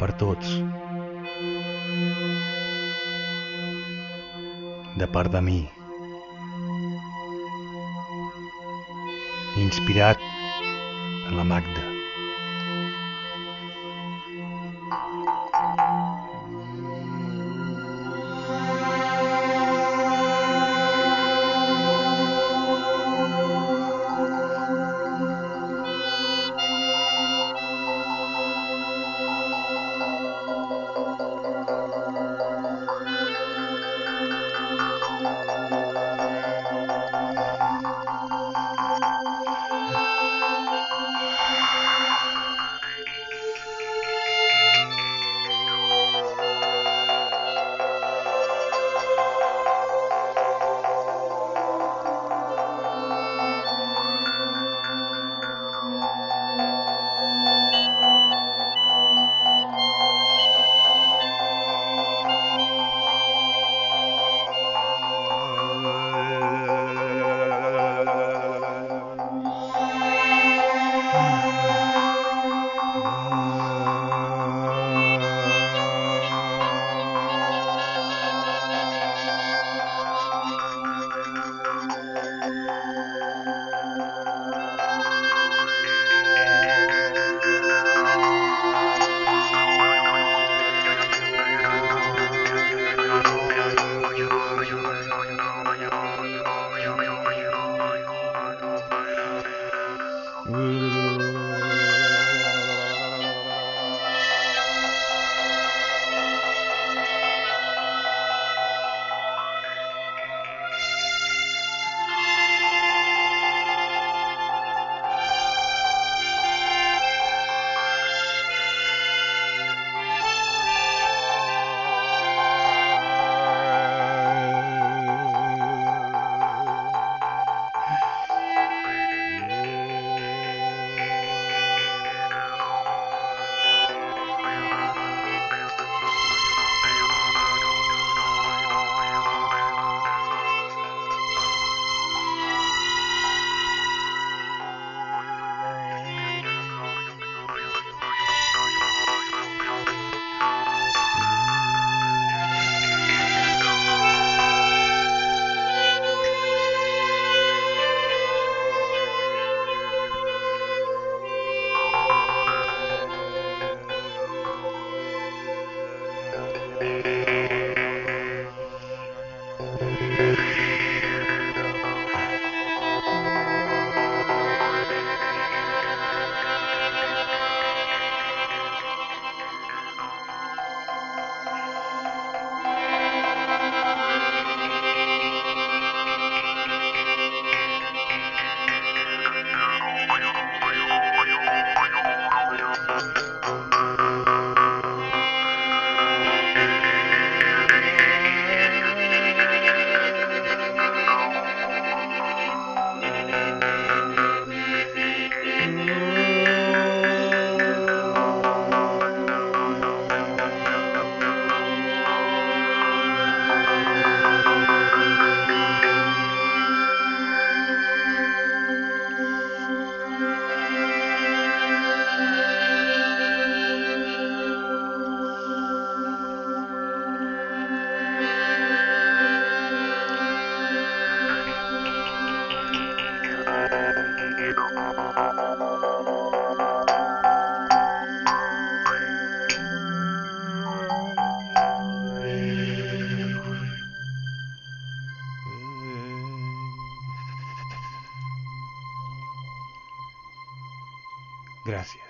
per tots. De part de mi. Inspirat en la Magda. Mm. Gracias.